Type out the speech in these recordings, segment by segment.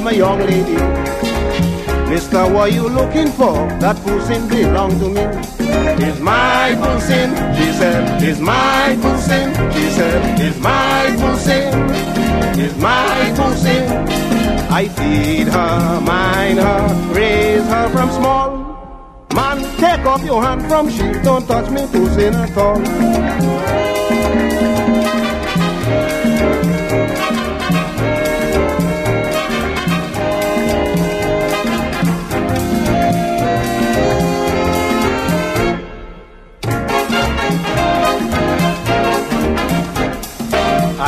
came a young lady. Mister, what you looking for? That pussy belong to me. It's my pussy, she said. It's my pussy, she said. It's my pussy, it's my pussy. I feed her, mind her, raise her from small. Man, take off your hand from she, don't touch me pussy at all.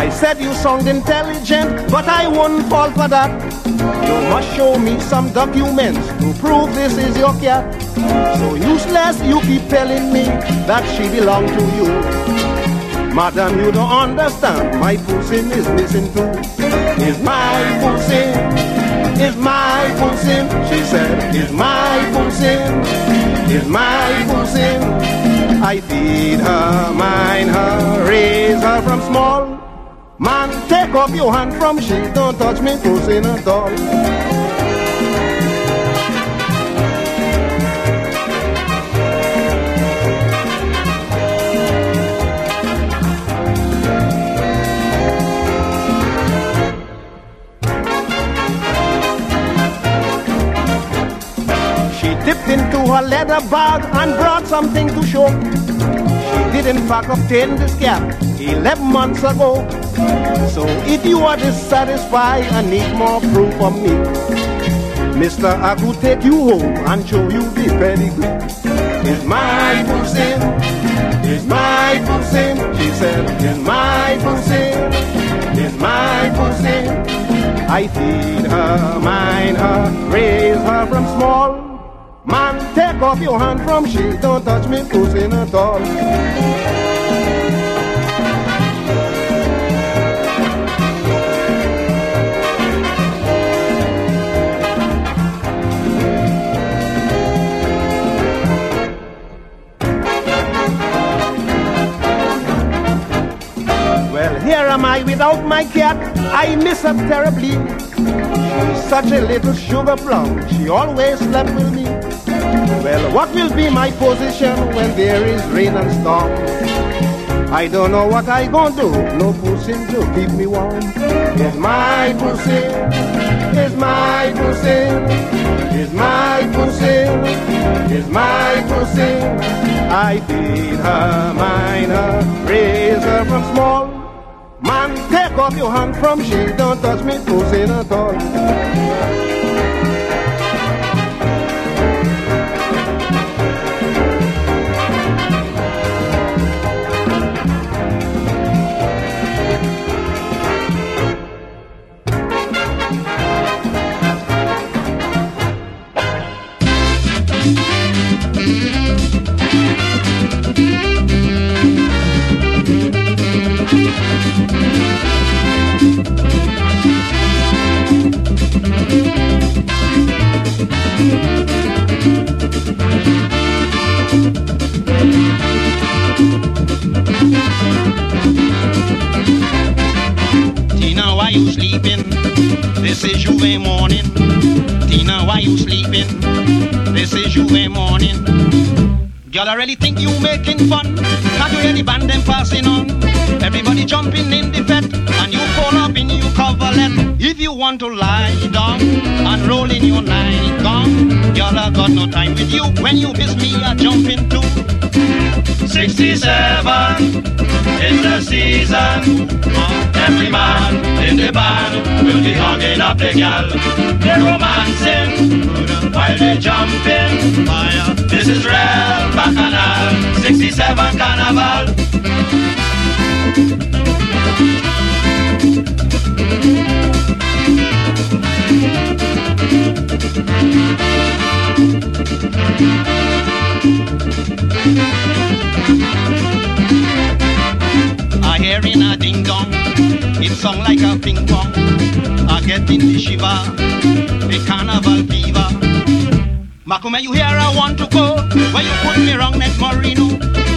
I said you sound intelligent, but I won't fall for that. You must show me some documents to prove this is your cat. So useless, you keep telling me that she belong to you. Madam, you don't understand. My pussy is missing too. Is my pussy, is my pussy. She said, is my pussy, is my pussy. I feed her, mind her, raise her from small. Take off your hand from she, don't touch me pussy at all. She dipped into her leather bag and brought something to show. She did in fact obtain this gap 11 months ago. So if you are dissatisfied and need more proof of me, Mister, I could take you home and show you the pedigree. It's my pussy, it's my pussy. She said, it's my pussy, it's my pussy. I feed her, mind her, raise her from small. Man, take off your hand from she, don't touch me pussy at all. Well, here am I without my cat. I miss her terribly. She's such a little sugar plum. She always slept with me. Well, what will be my position when there is rain and storm? I don't know what I gonna do. No pussy to keep me warm. It's my pussy. It's my pussy. It's my pussy. It's my pussy. I feed her, mine raise her from small. Take off your hand from she. Don't touch me pussy at all. This is J'ouvert morning. Tina, why you sleeping? This is J'ouvert morning. I really think you making fun. Can't you hear the band them passing on? Everybody jumping in the fet, coverlet. If you want to lie down and roll in your nightgown, girl, I got no time with you. When you miss me, I jump into 67 is the season. Every man in the band will be hugging up the gal. They're romancing while they jumping. fire. This is real bacchanal, 67 carnival. I hear a ding dong, it song like a ping pong. I get in the shiva, the carnival fever. Makuma, you hear I want to go, where you put me wrong next Marino.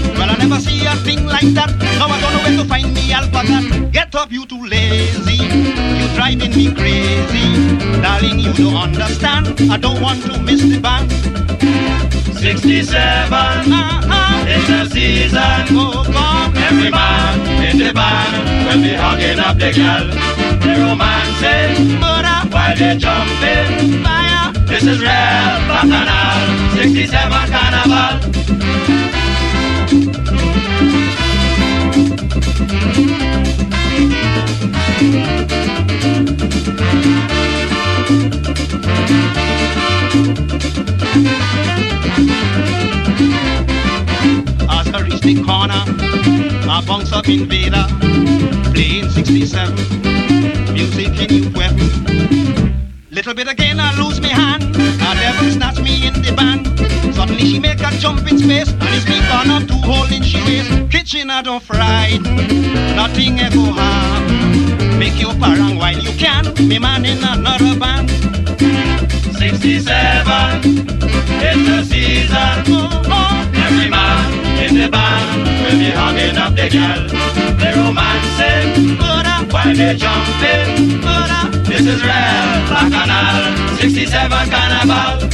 Never see a thing like that. Now I don't know where to find me alpaca. Get up, you too lazy. You driving me crazy. Darling, you don't understand. I don't want to miss the band. 67 Uh-huh. is the season. Oh, God. Every man in the band will be hugging up the gal. They're romancing Murder, while they jumping. fire. This is real bacchanal, 67 carnival. As I reach the corner, I bounce up invader, playing 67, music in new weapon. Little bit again, I lose me hand, a devil snatch me in the band. Suddenly she make a jump in space, and it's me corner two hole in she waist. Kitchen I don't frighten, nothing ever happen. Make you parang while you can, me man in another band. 67 is the season. Oh, oh, in the band, we'll be hugging up the girl. The romancing, but while they jumping, but I, this is real, Bacchanal, 67 Carnival.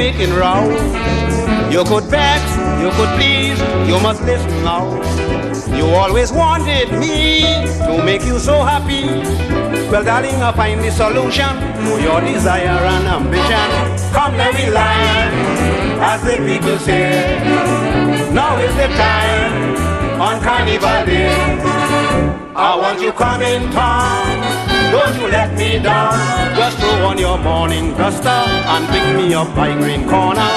Making. You could vex, you could please, you must listen now. You always wanted me to make you so happy. Well, darling, I find the solution to your desire and ambition. Come, let me as the people say. Now is the time on Carnival Day. I want you coming town. Don't you let me down. Just throw on your morning duster and pick me up by Green Corner.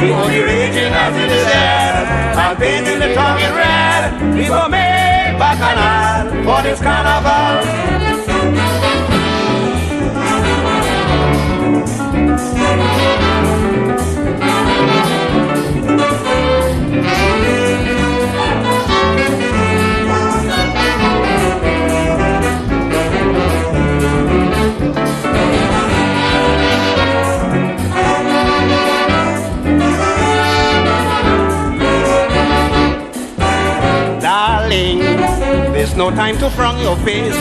We will be raging as it is said. I'll paint in the in red. We will make bacchanal for this carnival. There's no time to frown your face.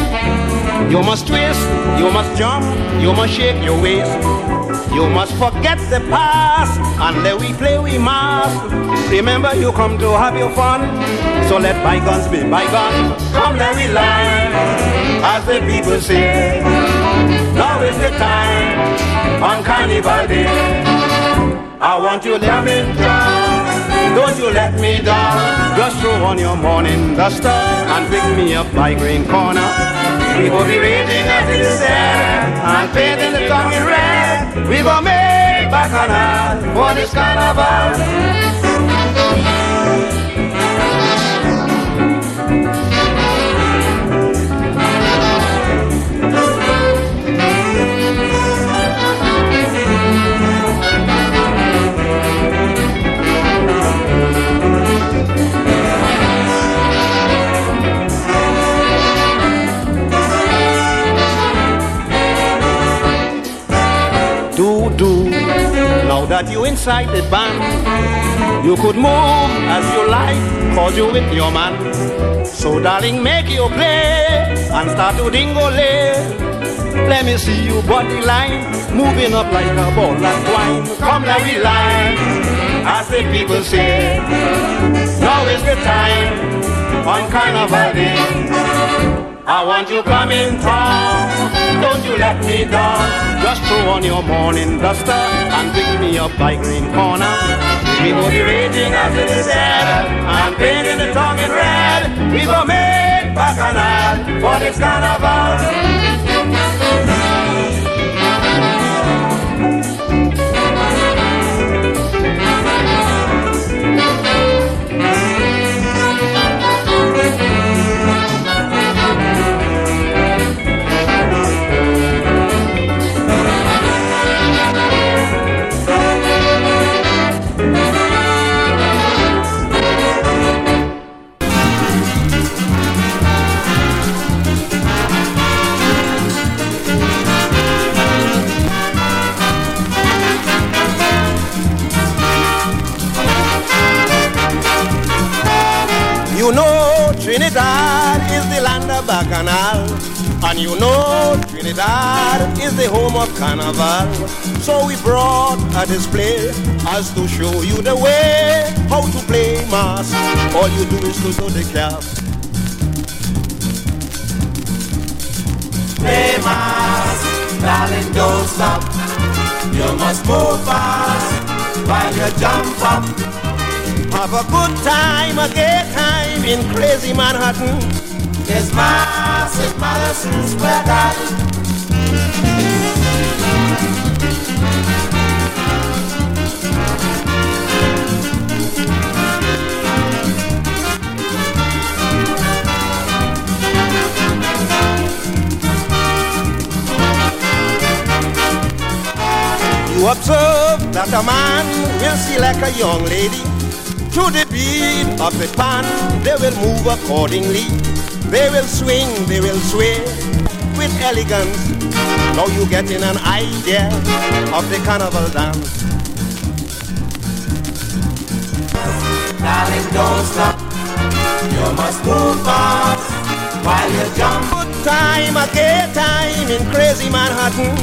You must twist, you must jump, you must shake your waist. You must forget the past and let we play we must. Remember you come to have your fun, so let bygones be bygones. Come let we laugh, as the people say. Now is the time on Carnival Day. I want you to me down, don't you let me down. Just throw on your morning duster and pick me up by Green Corner. We will be raging as it is said and painting the tongue in red. We will make bacchanal for this carnival. That you inside the band. You could move as you like, cause you with your man. So darling, make your play and start to dingle. Let me see you body line, moving up like a ball of twine. Come let we line, as the people say. Now is the time on Carnival Day. I want you coming town. Don't you let me down. Just throw on your morning duster and pick me up by Green Corner. We will be raging as it is said and painting the tongue in red. We will make bacchanal for this carnival. Bacchanal. And you know Trinidad is the home of Carnival. So we brought a display as to show you the way how to play mass. All you do is to do the cap. Play mass, darling, don't stop. You must move fast while you jump up. Have a good time, a gay time in crazy Manhattan. Massive Madison Square Garden. You observe that a man will see like a young lady to the beat of the pan, they will move accordingly. They will swing, they will sway with elegance. Now you getting an idea of the carnival dance. Darling, don't stop. You must move fast while you jump. Good time, a gay time in crazy Manhattan.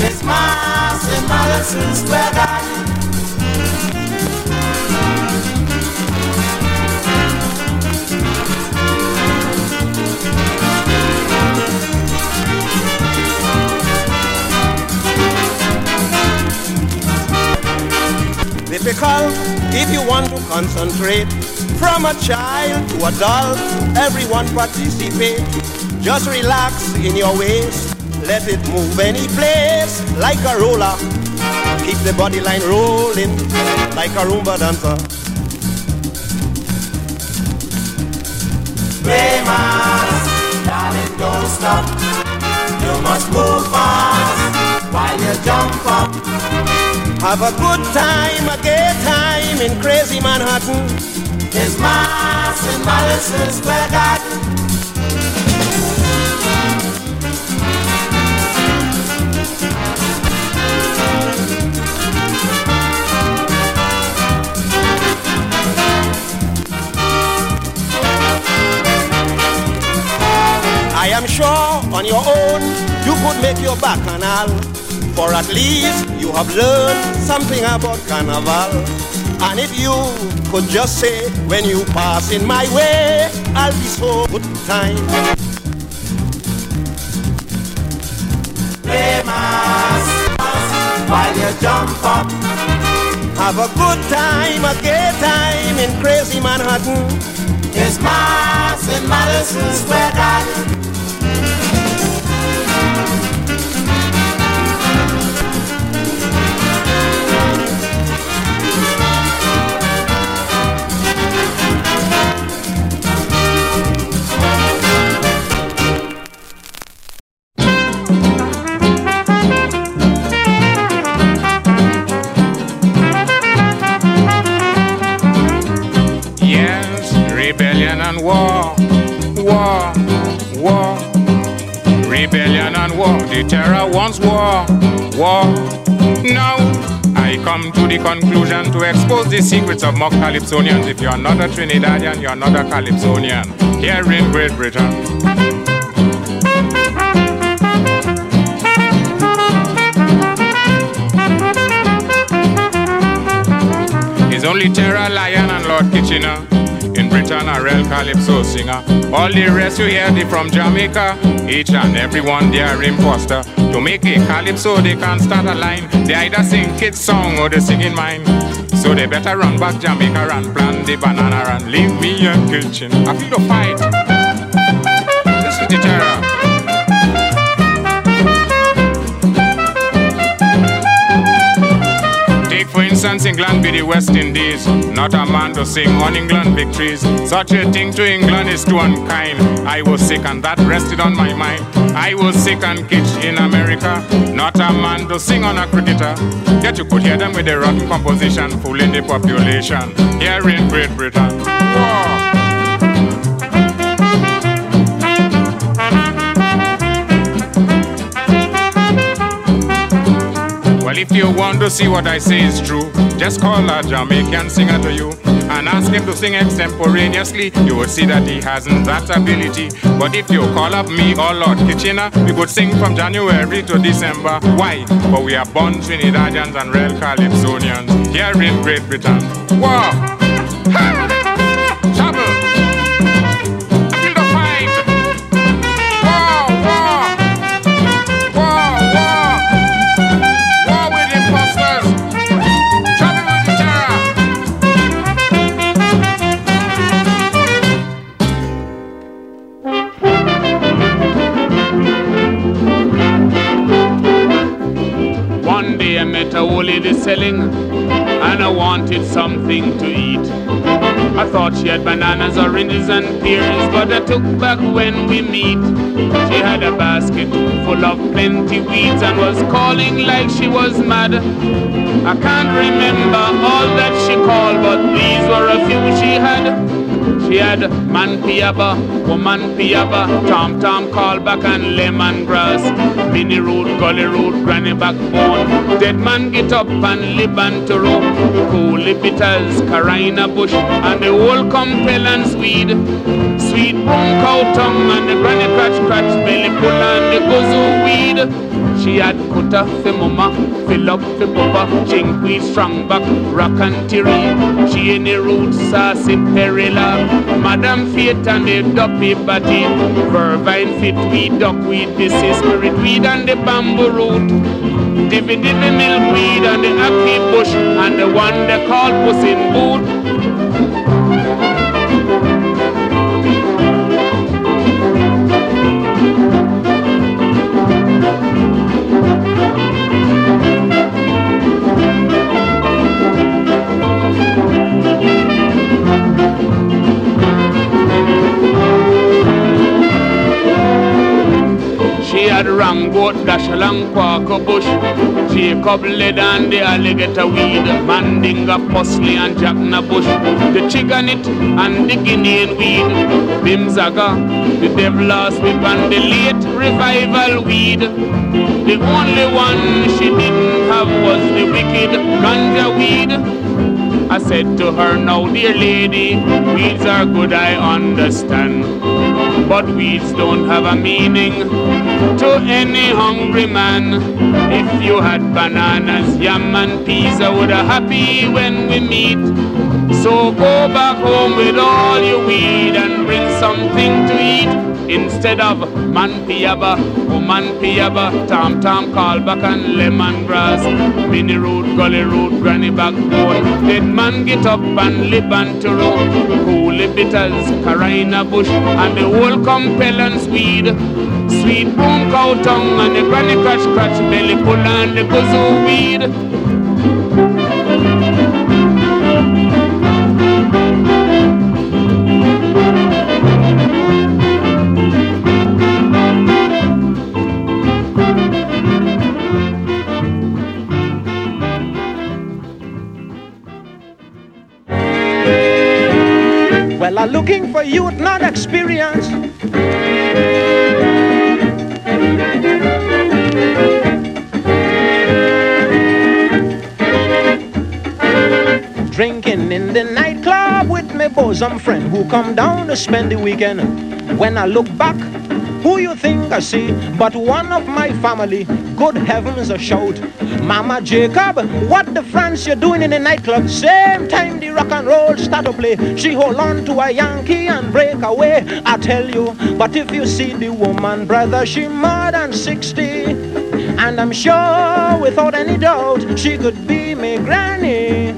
It's Mass in Madison Square Garden. Difficult if you want to concentrate. From a child to adult, everyone participate. Just relax in your waist, let it move any place like a roller. Keep the body line rolling like a rumba dancer. Famous, darling, don't stop. You must move fast while you jump up. Have a good time, a gay time in crazy Manhattan. It's Mass in Madison Square Garden. I am sure on your own you could make your bacchanal. For at least you have learned something about carnival. And if you could just say when you pass in my way, I'll be so good time. Famous, while you jump up. Have a good time, a gay time in crazy Manhattan. It's Mass in Madison Square Garden. Conclusion to expose the secrets of mock Calypsonians. If you're not a Trinidadian, you're not a Calypsonian. Here in Great Britain. It's only Terra Lion and Lord Kitchener. In Britain, a real calypso singer. All the rest you hear they from Jamaica. Each and every one they are imposter. To make a calypso, they can't start a line. They either sing kids song or they sing in mine. So they better run back Jamaica and plant the banana and leave me in kitchen. I feel the fight. For instance England be the West Indies. Not a man to sing on England victories. Such a thing to England is too unkind. I was sick and that rested on my mind. I was sick and kitsch in America. Not a man to sing on a cricketer. Yet you could hear them with the rotten composition fooling the population. Here in Great Britain. War. If you want to see what I say is true, just call a Jamaican singer to you and ask him to sing extemporaneously. You will see that he hasn't that ability. But if you call up me or Lord Kitchener, we could sing from January to December. Why? But we are born Trinidadians and real Calypsonians here in Great Britain. War! Selling, and I wanted something to eat. I thought she had bananas, oranges, and pears, but I took back when we meet. She had a basket full of plenty weeds and was calling like she was mad. I can't remember all that she called, but these were a few she had. She had man piaba, woman piaba, tom tom callback and lemongrass. Mini root, gully root, granny backbone. Dead man get up and lip and to rope. Coolie bitters, carina bush, and the whole compel and swede. Sweet brown cow tongue and the granny crotch crotch belly pull and the guzu weed. She had cut off the mama, fill up the papa, chinkweed, strong back, rock and terry. She in the roots, saucy perilla, Madam Fate and the duppy body, vervine fit weed, duckweed, this is spirit weed and the bamboo root. Divvy divvy milkweed and the happy bush and the one they call puss in boot. Boat dash along Quaker bush. Jacob led and the alligator weed. Mandinga, pusley and jackna bush. The chiganit and the guinean weed. Bimzaga, the devil's whip and the late revival weed. The only one she didn't have was the wicked ganja weed. I said to her, now dear lady, weeds are good, I understand. But weeds don't have a meaning to any hungry man. If you had bananas, yam and peas, I would have happy when we meet. So go back home with all your weed and bring something to eat instead of man piaba, woman piaba, tam tom callback and lemongrass, mini root, gully root, granny backbone. Dead man get up and lip and to coolie bitters, carina bush, and the whole compellence weed. Sweet boom cow tongue and the granny crotch crotch belly pull and the kazoo weed. Looking for youth, not experience. Drinking in the nightclub with my bosom friend who come down to spend the weekend. When I look back, who you think I see? But one of my family. Good heavens, a shout. Mama Jacob, what the France you doing in the nightclub? Same time the rock and roll start to play. She hold on to a Yankee and break away. I tell you, but if you see the woman, brother, she more than 60. And I'm sure, without any doubt, she could be my granny.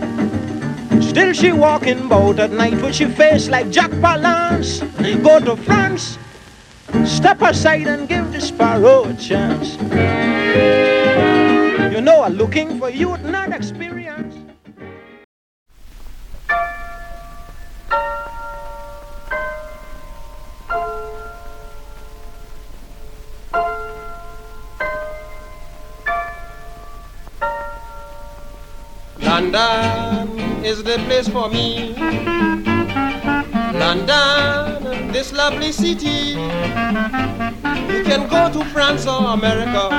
Still she walking bout at night with she face like Jack Palance. Go to France, Step aside and give the sparrow a chance. You know, I'm looking for youth, not experience. London is the place for me. London, this lovely city. You can go to France or America,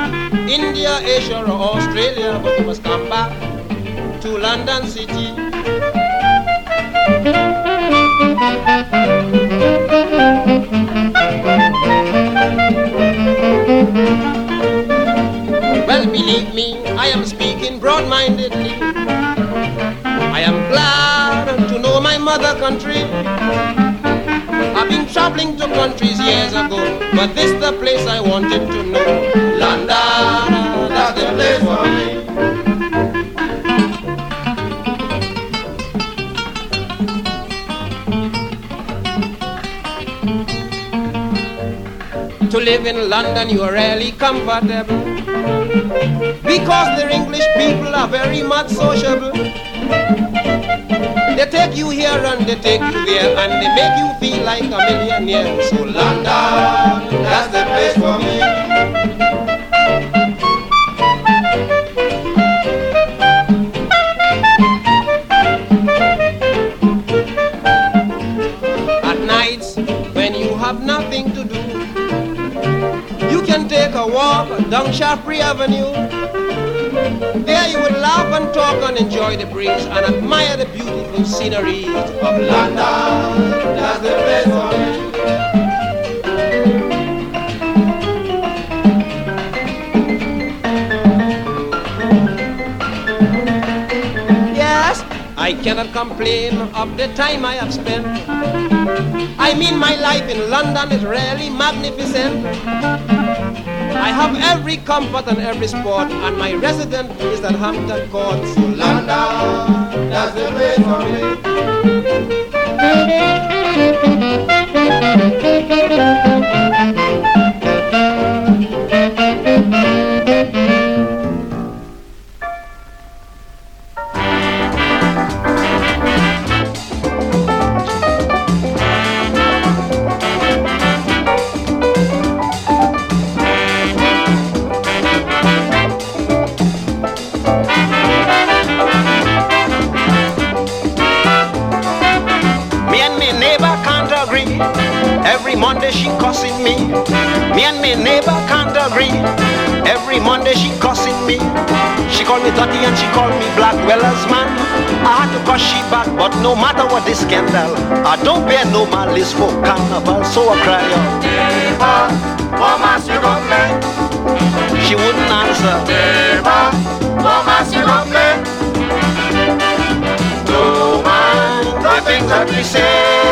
India, Asia or Australia, but you must come back to London City. Well, believe me, I am speaking broad-mindedly. I am glad to know my mother country. I've been traveling to countries years ago, but this the place I wanted to know. London, that's the place for me. To live in London, you are really comfortable because the English people are very much sociable. They take you here and they take you there and they make you feel like a millionaire. So London, that's the place for me. At nights when you have nothing to do, you can take a walk down Shaftesbury Avenue. And talk and enjoy the breeze and admire the beautiful scenery of London. That's the. Yes, I cannot complain of the time I have spent. I mean, my life in London is really magnificent. I have every comfort and every sport, and my residence is at Hampton Court. So London, that's the place for. Me I don't bear no malice for carnival. So I cry out. Neighbor, mama, you got me. She wouldn't answer. Neighbor, mama, you got me. Don't mind the things that we say.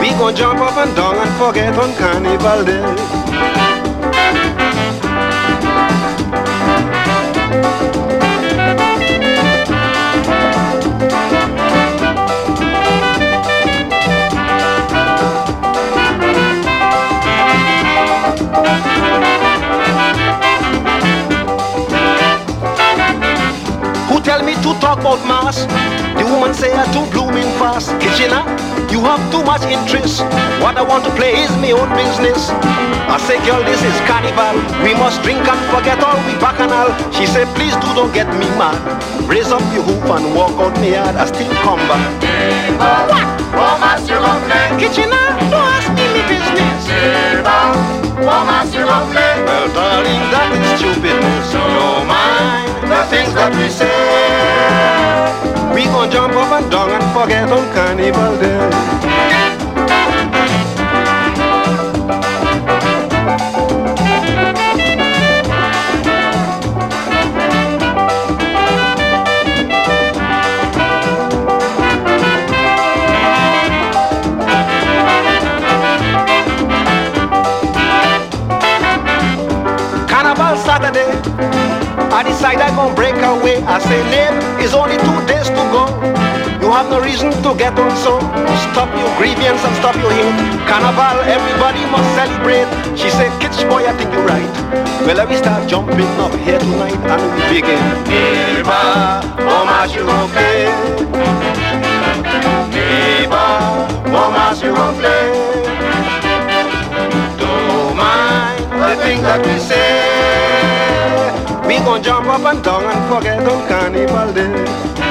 We gon' jump up and down and forget on Carnival Day. About mass? The woman say I too blooming fast. Kitchener, ah, you have too much interest. What I want to play is my own business. I say, girl, this is carnival. We must drink and forget all we bacchanal. She said, please do don't get me mad. Raise up your hoop and walk out me yard. I still come back. What? Woman, you love me. Kitchener, don't ask me me business. Woman, you love me. Well, darling, that is stupidness. No mind the things that we say. We gon' jump up and down and forget on Carnival Day. I decide I'm gonna break away. I say, Name, it's only two days to go. You have no reason to get on so. Stop your grievance and stop your hate. Carnival, everybody must celebrate. She said, Kitch boy, I think you're right. Well, let me start jumping up here tonight and we begin. Neighbor, mama, you okay? Neighbor, mama, you okay? Don't mind the things that we say. We gon' jump up and down and forget on Carnival Day.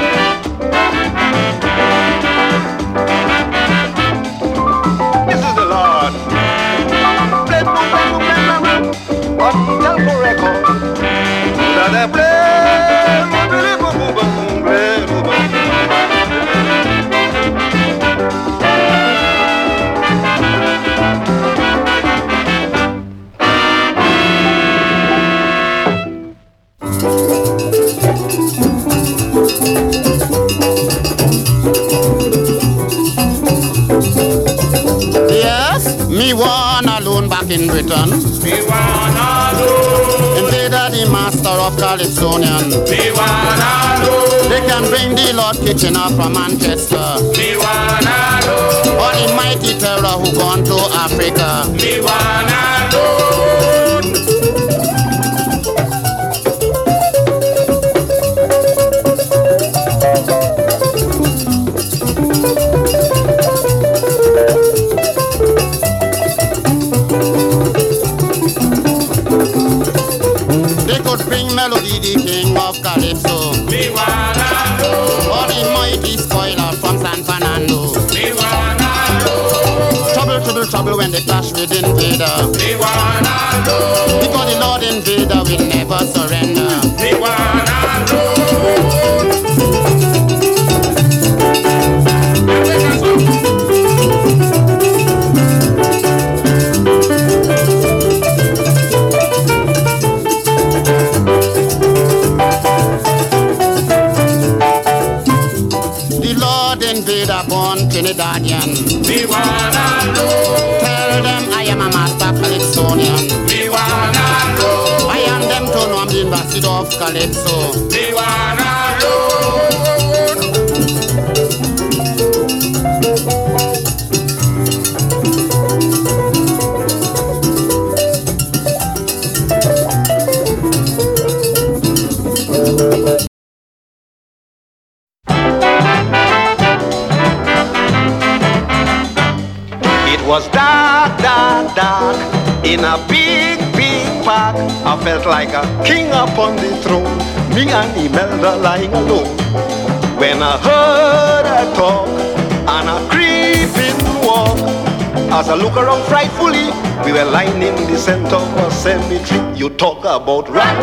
Lying in the center of a cemetery. You talk about rat,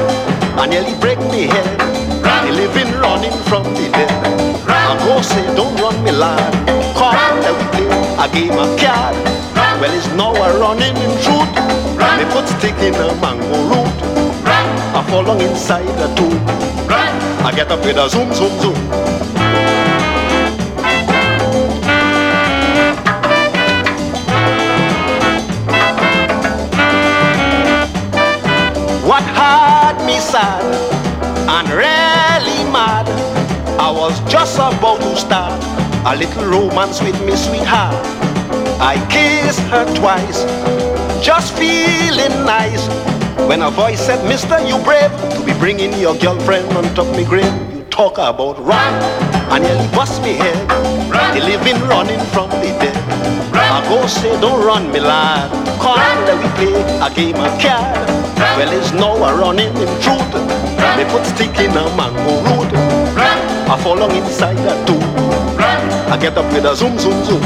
I nearly break me head. The living running from the dead. I go say, don't run me lad. Come let we play a game of card. Well, it's now a running in truth. Me put stick in a mango root. I fall along inside the tomb. I get up with a zoom, zoom, zoom. Just about to start a little romance with me sweetheart. I kissed her twice, just feeling nice. When a voice said, Mister, you brave to be bringing your girlfriend on top me grave. You talk about run, and nearly bust me head. The living running from the dead. I go say, don't run me lad. Come let we play a game of card. Well, it's now a running in truth. They put stick in a mango root. I fall along inside that too. I get up with a zoom, zoom, zoom.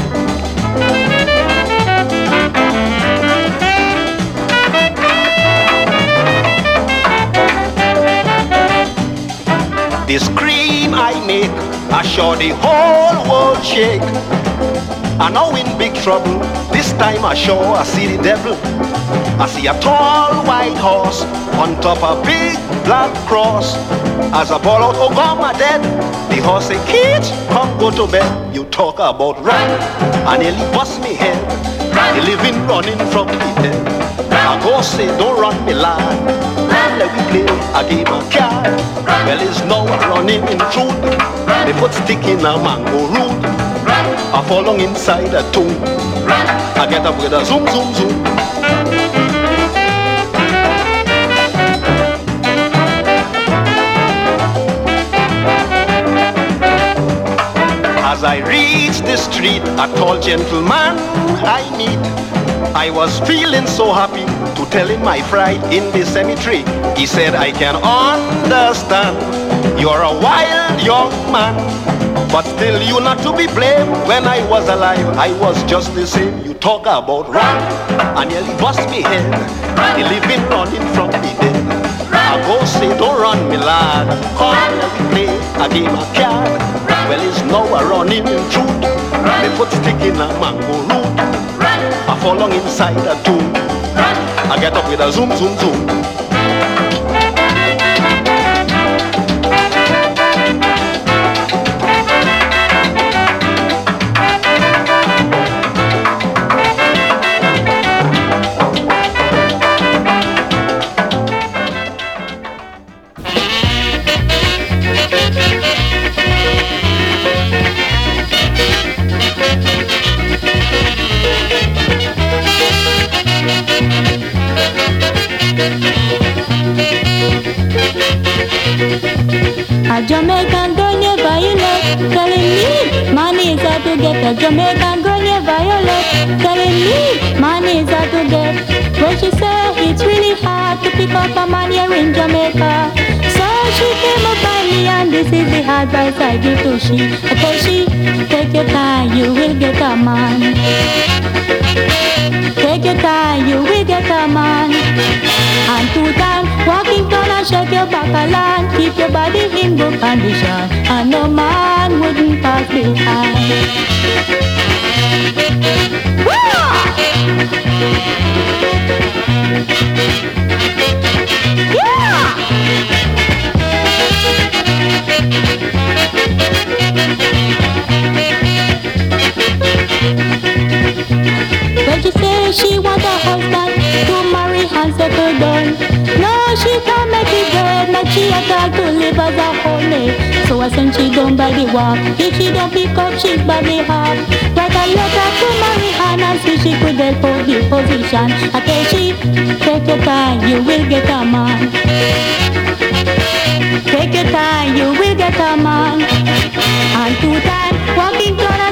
The scream I make, I sure the whole world shake. I know in big trouble, this time I sure I see the devil. I see a tall white horse on top of a big black cross. As I ball out, oh God, my dead. The horse say, kids, come go to bed. You talk about run, I nearly bust me head. The living running from the dead. I go say, don't run me lad. Let we play a game of card. Well, it's now running in truth. They put stick in a mango root. I fall along inside a tomb. I get up with a zoom, zoom, zoom. As I reached the street, a tall gentleman I meet. I was feeling so happy to tell him my fright in the cemetery. He said, I can understand. You're a wild young man. But still you not to be blamed. When I was alive, I was just the same. You talk about run, I nearly bust me head. The living running from the dead. I go say, don't run me lad. Come me play a game of card. Well, it's now a running in truth. They put stick in a mango root. I fall along inside a tomb. I get up with a zoom, zoom, zoom. A Jamaican girl you left Telling me money is how to get When she said it's really hard to pick up a man here in Jamaica. So she came up by me and this is the advice I give to she. I she, take your time, you will get a man Take your time, you will get a man. And two time, walking down and shake your back a land Keep your body in good condition And no man wouldn't pass behind. Yeah! she want a husband to marry and settle down. No, she can't make it good, not she a dog to live as a homie. So I send she down by the walk. If she don't pick up, she's by the heart. Write a letter to marry her and see she could help for the position. I tell she, take your time, you will get a man. Take your time, you will get a man. And two time, walking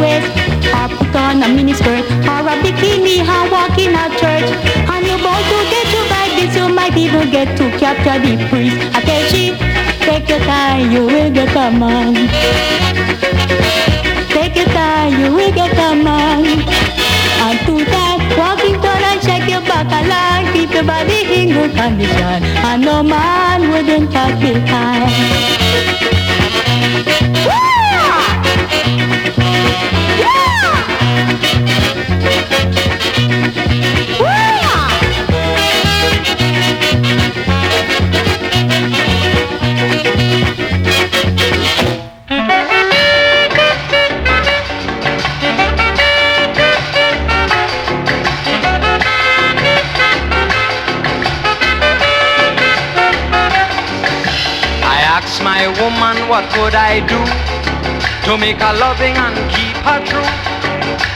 waist Or on a mini skirt Or a bikini and walk in a church. And you're bound to get you like this You might even get to capture the priest. I tell she Take your time, you will get a man. Take your time, you will get a man. And two times Walking down and check your back along Keep your body in good condition. And no man wouldn't talk behind what could I do to make her loving and keep her true?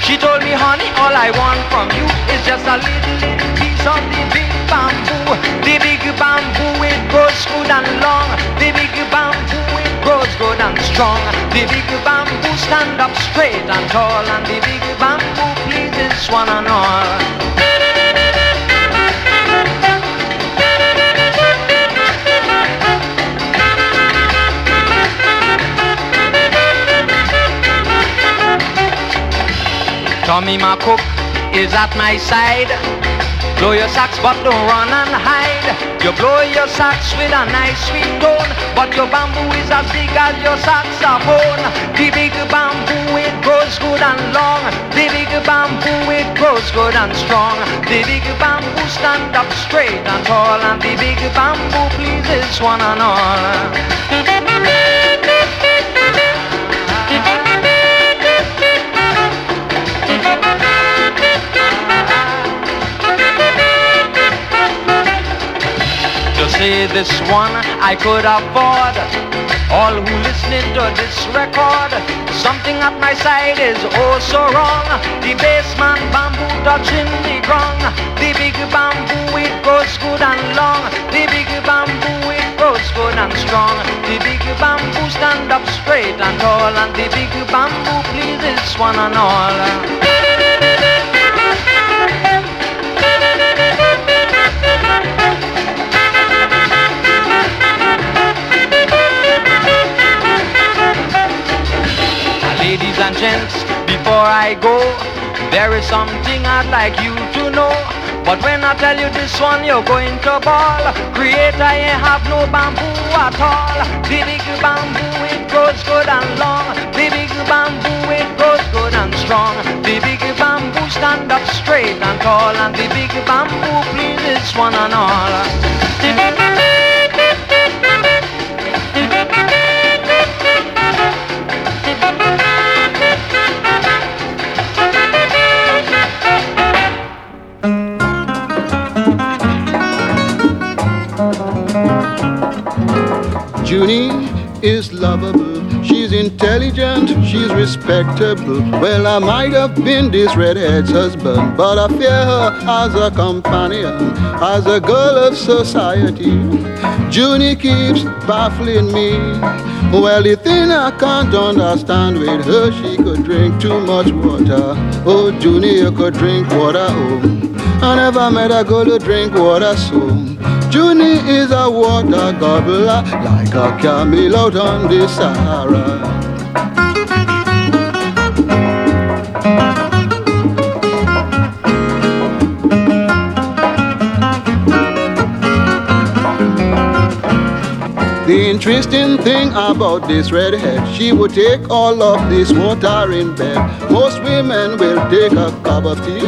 She told me, honey, all I want from you is just a little, little piece of the big bamboo. The big bamboo, it grows good and long. The big bamboo, it grows good and strong. The big bamboo stand up straight and tall, and the big bamboo pleases one and all. Tommy, my cook, is at my side. Blow your socks, but don't run and hide. You blow your socks with a nice sweet tone, but your bamboo is as big as your saxophone. The big bamboo, it grows good and long. The big bamboo, it grows good and strong. The big bamboo stand up straight and tall, and the big bamboo pleases one and all. This one I could afford. All who listening to this record, something at my side is oh so wrong. The bassman bamboo touching the ground. The big bamboo it goes good and long. The big bamboo it goes good and strong. The big bamboo stand up straight and tall, and the big bamboo pleases one and all. Gents, before I go, there is something I'd like you to know. But when I tell you this one, you're going to ball. Creator ain't have no bamboo at all. The big bamboo, it grows good and long. The big bamboo, it grows good and strong. The big bamboo stand up straight and tall. And the big bamboo pleases one and all. Junie is lovable, she's intelligent, she's respectable. Well, I might have been this redhead's husband, but I fear her as a companion, as a girl of society. Junie keeps baffling me. Well, the thing I can't understand with her, she could drink too much water. Oh, Junie, you could drink water, oh. I never met a girl who drink water so. Is a water gobbler like a camel out on the Sahara. Interesting thing about this redhead, she would take all of this water in bed. Most women will take a cup of tea,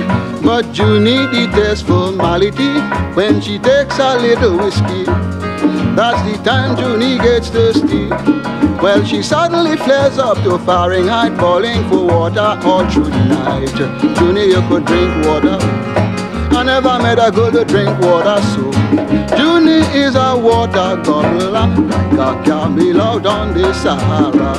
but Junie detests formality when she takes a little whiskey. That's the time Junie gets thirsty. Well, she suddenly flares up to Fahrenheit, bawling for water all through the night. Junie, you could drink water. I never met a girl to drink water so. Junie is a water gobbler, like a camel out on the Sahara.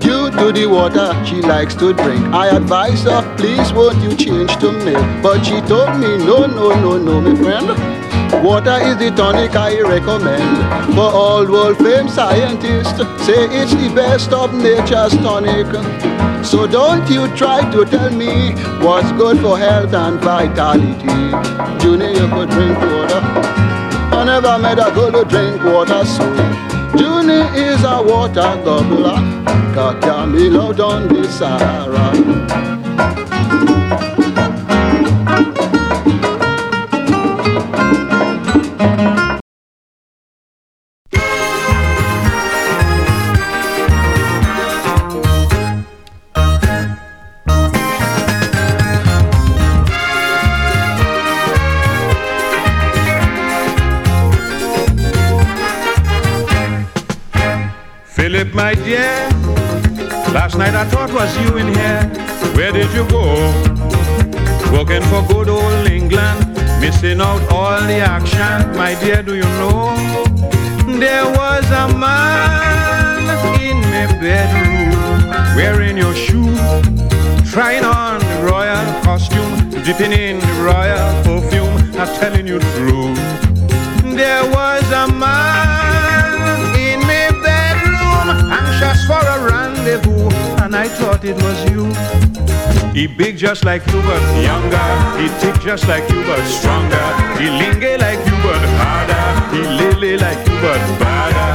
Due to the water she likes to drink. I advise her, please won't you change to milk? But she told me, no, no, no, no, my friend. Water is the tonic I recommend. For all world famed scientists say it's the best of nature's tonic. So don't you try to tell me what's good for health and vitality. Junie, you could drink water. I never met a girl who drink water so. Junie is a water gobbler, got camel out on the Sahara. Philip, my dear, last night I thought was you in here. Where did you go? Working for good old England, missing out all the action. My dear, do you know? There was a man in my bedroom wearing your shoe, trying on the royal costume, dipping in the royal perfume. I'm telling you true. There was a man I thought it was you. He big just like you, but younger. He thick just like you, but stronger. He linge like you, but harder. He lily like you, but badder.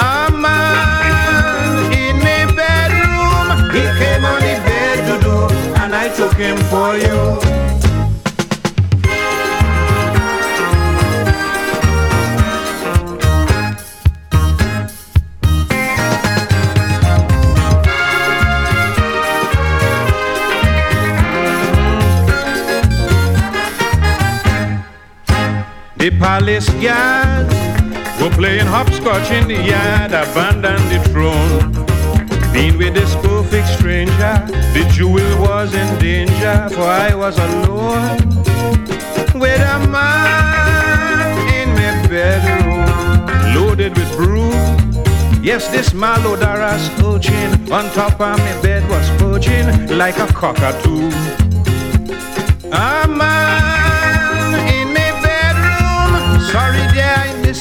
A man in my bedroom, he came on the bed to do, and I took him for you. The palace guards were playing hopscotch in the yard, abandoned the throne. Being with this perfect stranger, the jewel was in danger, for I was alone with a man in my bedroom, loaded with brew. Yes, this malodorous urchin on top of my bed was perching like a cockatoo. A man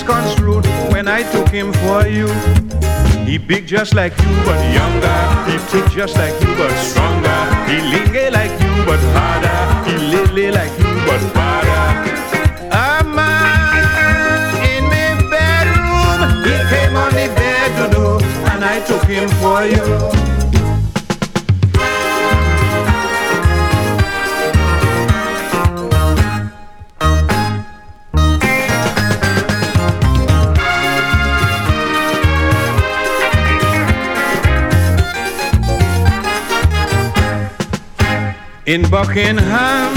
misconstrued when I took him for you. He big just like you, but younger. He thick just like you, but stronger. He linge like you, but harder. He lily like you, but badder. A man in my bedroom, he came on the bed and I took him for you. In Buckingham,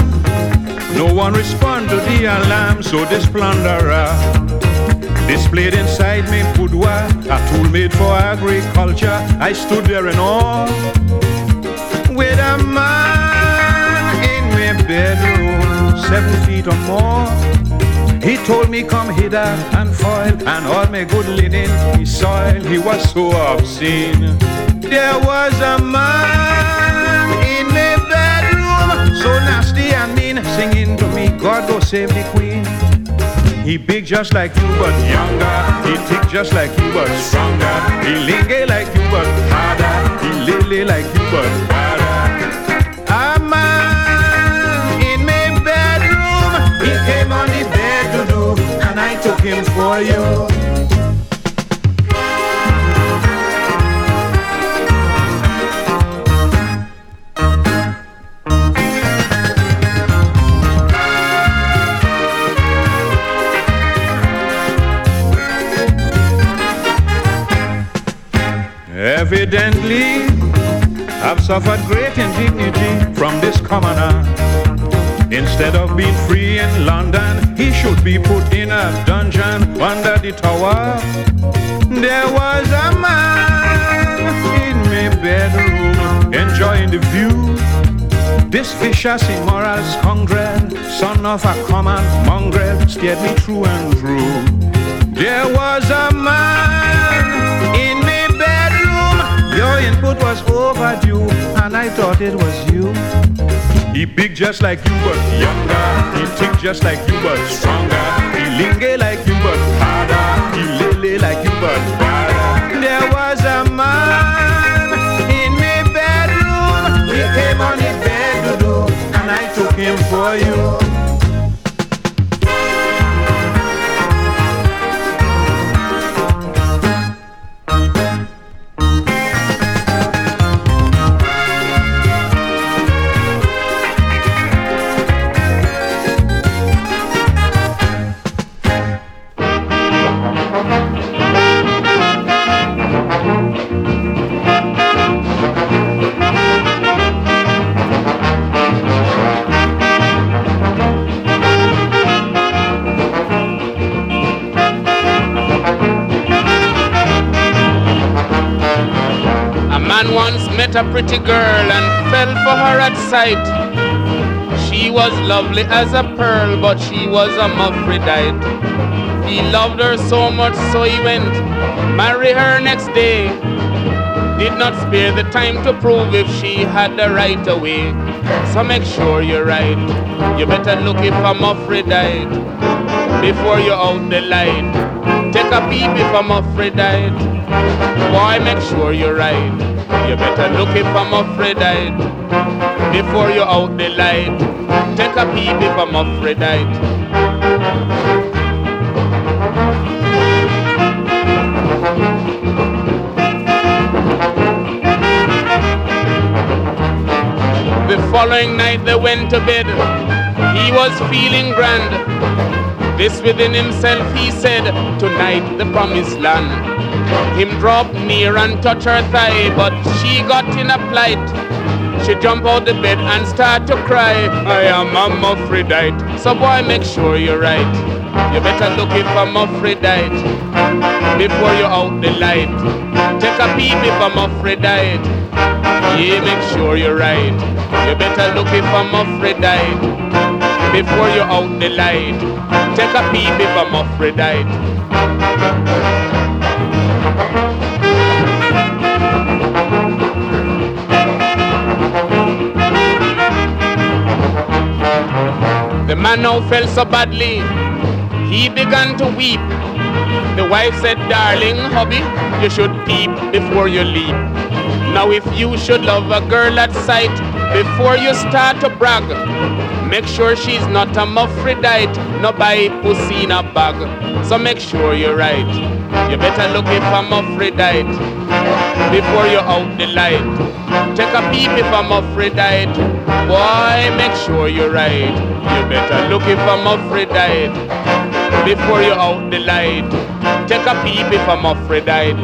no one respond to the alarm, so this plunderer displayed inside me boudoir, a tool made for agriculture. I stood there in awe with a man in my bedroom, seven feet or more. He told me come hither and foil, and all my good linen he soiled. He was so obscene. There was a man so nasty and mean, singing to me, God go save the queen. He big just like you, but younger. He thick just like you, but stronger. He linge like you, but harder. He lily like you, but badder. A man in my bedroom, he came on the bed to do, and I took him for you. Evidently have suffered great indignity from this commoner. Instead of being free in London, he should be put in a dungeon under the tower. There was a man in my bedroom enjoying the view. This vicious, immoral scoundrel, son of a common mongrel, steered me true and true. There was a man Input was overdue, and I thought it was you. He big just like you, but younger. He tick just like you, but stronger. He linge like you, but harder. He lily like you, but harder. There was a man in my bedroom. He came on his bed to do, and I took him for you. A pretty girl and fell for her at sight. She was lovely as a pearl, but she was a Muffredite. He loved her so much, so he went marry her next day. Did not spare the time to prove if she had the right away. So make sure you're right. You better look if a Muffredite before you're out the light. Take a peep if a Muffredite. Boy, make sure you're right. You better look if I'm Muffredite before you're out the light. Take a peep if I'm Muffredite. The following night they went to bed. He was feeling grand. This within himself he said, Tonight the promised land. Him drop near and touch her thigh, but she got in a plight. She jump out the bed and start to cry. I am a Muffredite. So boy, make sure you're right. You better look if I'm Muffredite before you're out the light. Take a peep if I'm Muffredite. Yeah, make sure you're right. You better look if I'm Muffredite before you're out the light. Take a peep if I'm Muffredite. Man now felt so badly, he began to weep. The wife said, Darling, hubby, you should peep before you leap. Now, if you should love a girl at sight, before you start to brag, make sure she's not a Muffredite, no buy pussy in a bag. So make sure you're right. You better look if I'm Muffredite before you're out the light. Take a peep if I'm Muffredite. Boy, make sure you're right. You better look if I'm Muffredite before you're out the light. Take a peep if I'm Muffredite.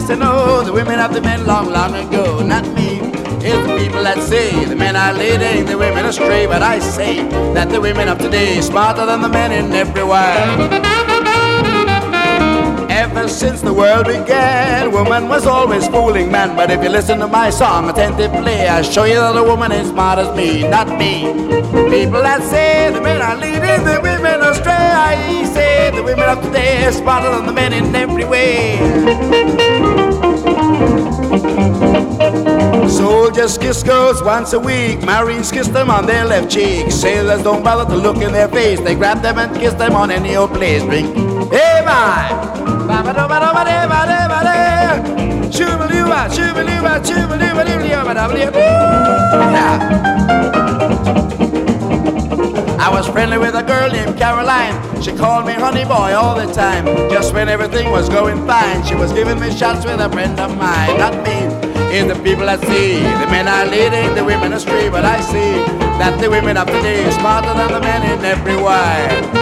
I say no. The women have the men long, long ago, not me. It's the people that say the men are leading the women astray, but I say that the women of today are smarter than the men in every way. Ever since the world began, woman was always fooling man. But if you listen to my song attentively, I show you that a woman is smart as me, not me. People that say the men are leading the women astray, I say the women of today are smarter than the men in every way. Soldiers kiss girls once a week. Marines kiss them on their left cheek. Sailors don't bother to look in their face. They grab them and kiss them on any old place. Drink. Hey, I was friendly with a girl named Caroline. She called me honey boy all the time. Just when everything was going fine, she was giving me shots with a friend of mine. Not me, it's the people I see. The men are leading the women are astray, but I see that the women of today are smarter than the men in every way.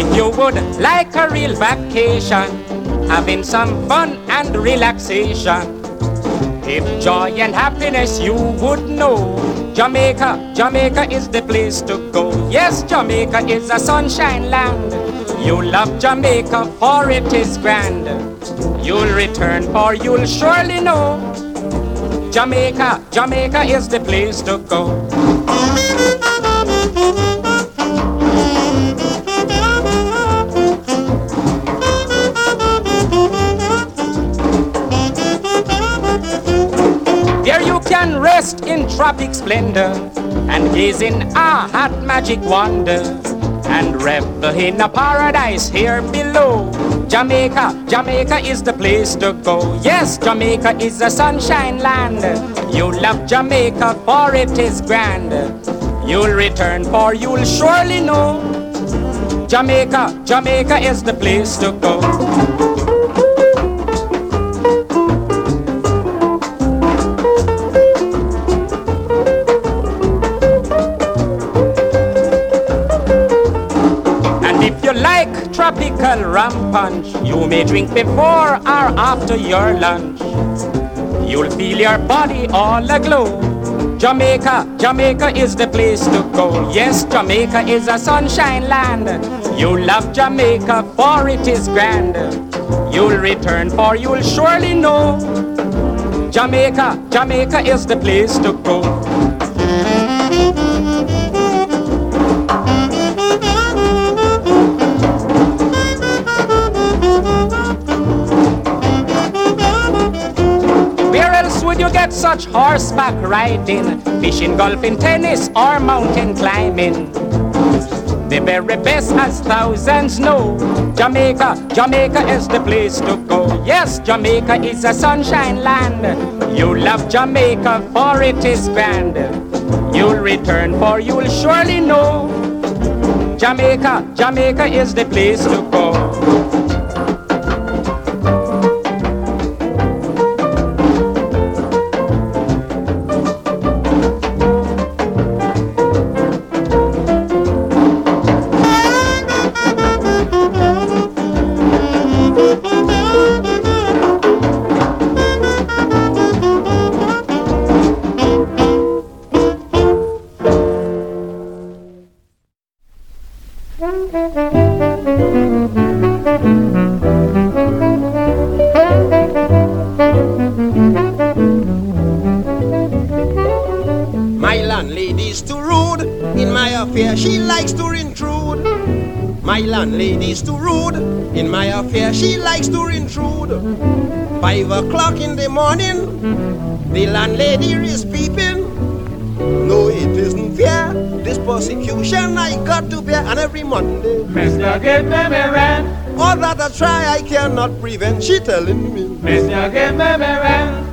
If you would like a real vacation, having some fun and relaxation. If joy and happiness you would know, Jamaica, Jamaica is the place to go. Yes, Jamaica is a sunshine land. You love Jamaica for it is grand. You'll return for you'll surely know. Jamaica, Jamaica is the place to go. Can rest in tropic splendor and gaze in our hot magic wonders and revel in a paradise here below. Jamaica, Jamaica is the place to go. Yes, Jamaica is a sunshine land. You love Jamaica for it is grand. You'll return for you'll surely know. Jamaica, Jamaica is the place to go. Tropical rum punch, you may drink before or after your lunch. You'll feel your body all aglow. Jamaica, Jamaica is the place to go. Yes, Jamaica is a sunshine land. You love Jamaica, for it is grand. You'll return, for you'll surely know. Jamaica, Jamaica is the place to go. Such horseback riding, fishing, golfing, tennis, or mountain climbing? The very best, as thousands know. Jamaica, Jamaica is the place to go. Yes, Jamaica is a sunshine land. You love Jamaica, for it is grand. You'll return, for you'll surely know. Jamaica, Jamaica is the place to go. My landlady's too rude. In my affair, she likes to intrude. Five o'clock in the morning, the landlady is peeping. No, it isn't fair. This persecution I got to bear, and every Monday, Mister, give me me rent. all that I try I cannot prevent. She telling me, Mister, give me me rent.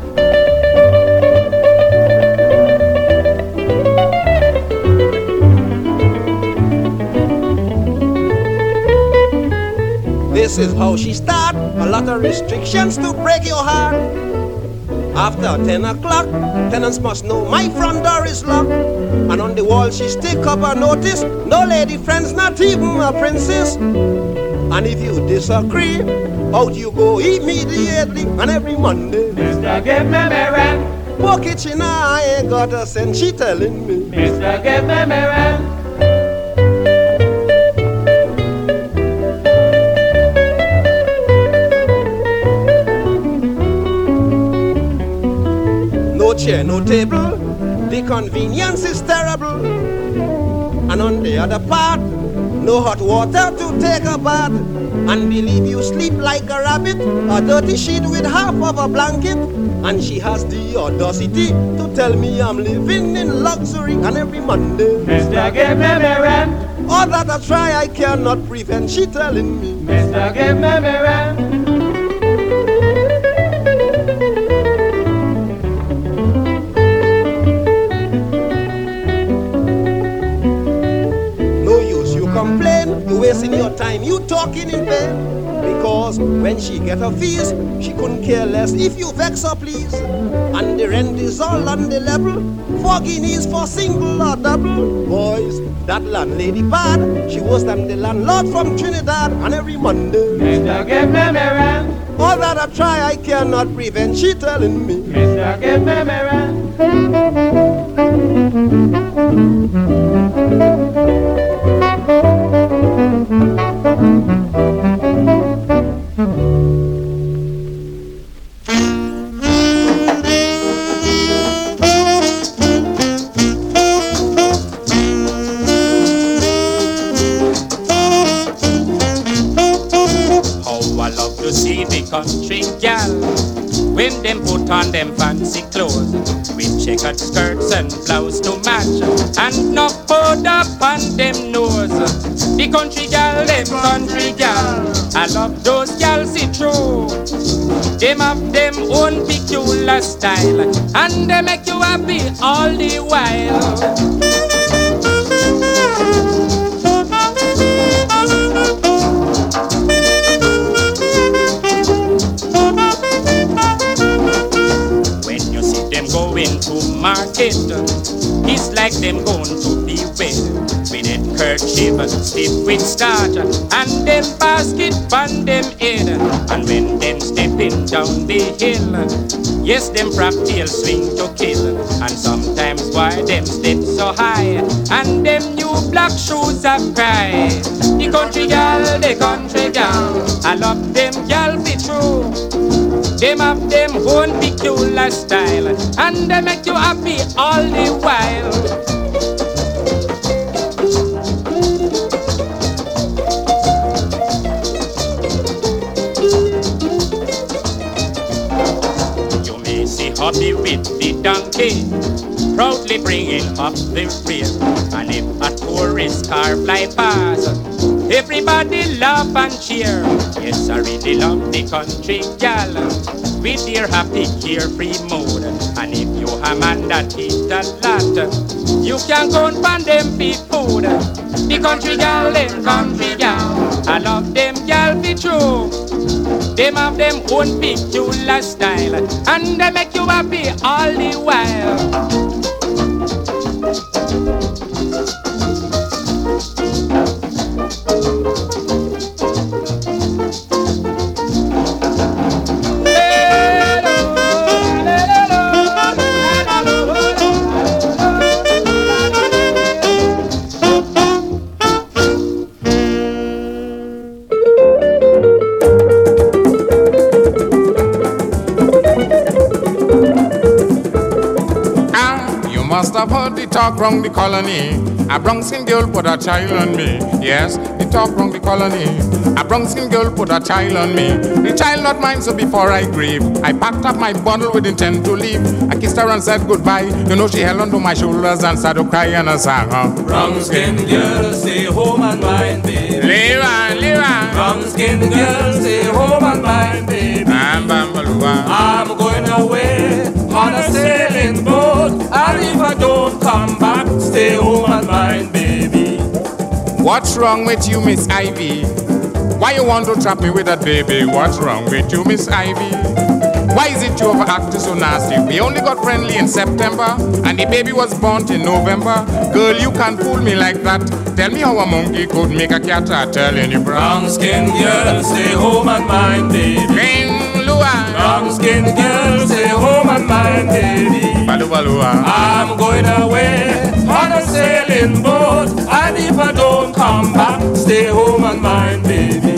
This is how she start. A lot of restrictions to break your heart. After 10 o'clock, tenants must know my front door is locked. And on the wall she stick up a notice. No lady friends, not even a princess. And if you disagree, out you go immediately. And every Monday, Mister, give me me rent. poor kitchen, I ain't got a cent. She telling me, Mister, give me me rent. No table. The convenience is terrible. And on the other part, no hot water to take a bath, and believe you sleep like a rabbit, a dirty sheet with half of a blanket. And she has the audacity to tell me I'm living in luxury and every Monday. Mister, give me me rent. All that I try I cannot prevent, she telling me. Mister, give me me rent. You talking. Because when she get her fees, she couldn't care less if you vex her, please. And the rent is all on the level, four guineas for single or double. Boys, that landlady bad, she was than the landlord from Trinidad, and every Monday. Mister, give me me rent. All that I try, I cannot prevent, she telling me. Mister, give me me rent. And no powder on them nose. The country gal, them country gal, I love those gals see true. Them have them own peculiar style and they make you happy all the while. When you see them going to market, it's like them going to be wed. With that kerchief stiff with starch and them basket on them head. And when them stepping down the hill, yes, them frap tail swing to kill. And sometimes why them step so high, and them new black shoes have cry. The country gal, the country gal, I love them gal be true. Them have them own peculiar style, and they make you happy all the while. You may see hubby with the donkey, proudly bringing up the rear. And if a tourist car fly past, everybody laugh and cheer. Yes, I really love the country gal with their happy, carefree mood. And if you a man that eat a lot, you can go and find them be food. The country gal, them country gal, I love them gal be true. Them have them own peculiar style, and they make you happy all the while. Colony. A brown skin girl put a child on me. Yes, the talk from the colony. A brown skin girl put a child on me. The child not mine, so before I grieve, I packed up my bundle with intent to leave. I kissed her and said goodbye. You know she held onto my shoulders and started to cry and I sang her. Brown skin girl, stay home and mind, baby. Live on, live on. Brown skin girl, stay home and mind, baby. I'm. I'm going away on a sailing boat, and if I don't come back, stay home and mind, baby. What's wrong with you, Miss Ivy? Why you want to trap me with that baby? What's wrong with you, Miss Ivy? Why is it you overacting so nasty? We only got friendly in September, and the baby was born in November. Girl, you can't fool me like that. Tell me how a monkey could make a cat a telling you, brown Brown skin girl, stay home and mind, baby. Brown skin girl, stay home oh, and mind, baby. Balu Balua. Ah. I'm going away on a sailing boat, and if I don't come back, stay home and mind, baby.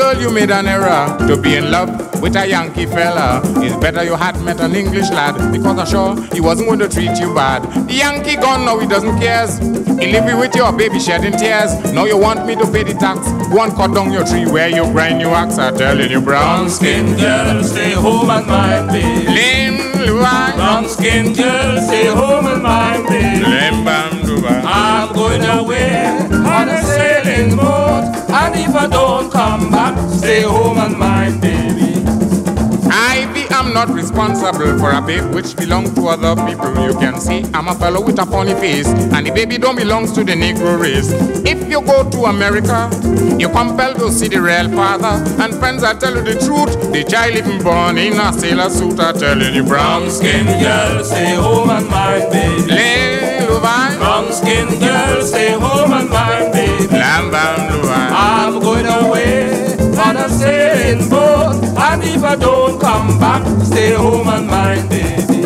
Girl you made an error to be in love with a Yankee fella. It's better you had met an English lad because I'm sure he wasn't going to treat you bad. The Yankee gone now, he doesn't cares. He leave you with your baby shedding tears. Now you want me to pay the tax. Go and cut down your tree where you grind your axe. I'm telling you, brown skin girl, stay home and mind me. Lim Luai. Brown skin girl, stay home and mind me. Lim Bam I'm going away on a sailing boat, and if I don't come back, stay home and mind baby. I am not responsible for a babe which belongs to other people. You can see I'm a fellow with a funny face, and the baby don't belongs to the Negro race. If you go to America, you're compelled to see the real father. And friends, I tell you the truth, the child even born in a sailor suit. I telling you, brown skin girl, stay home and mind baby. Lay. Brown skin girl, stay home and mind baby. Lam bam Lubai. I'm going away on a and if I don't come back, stay home and mind baby.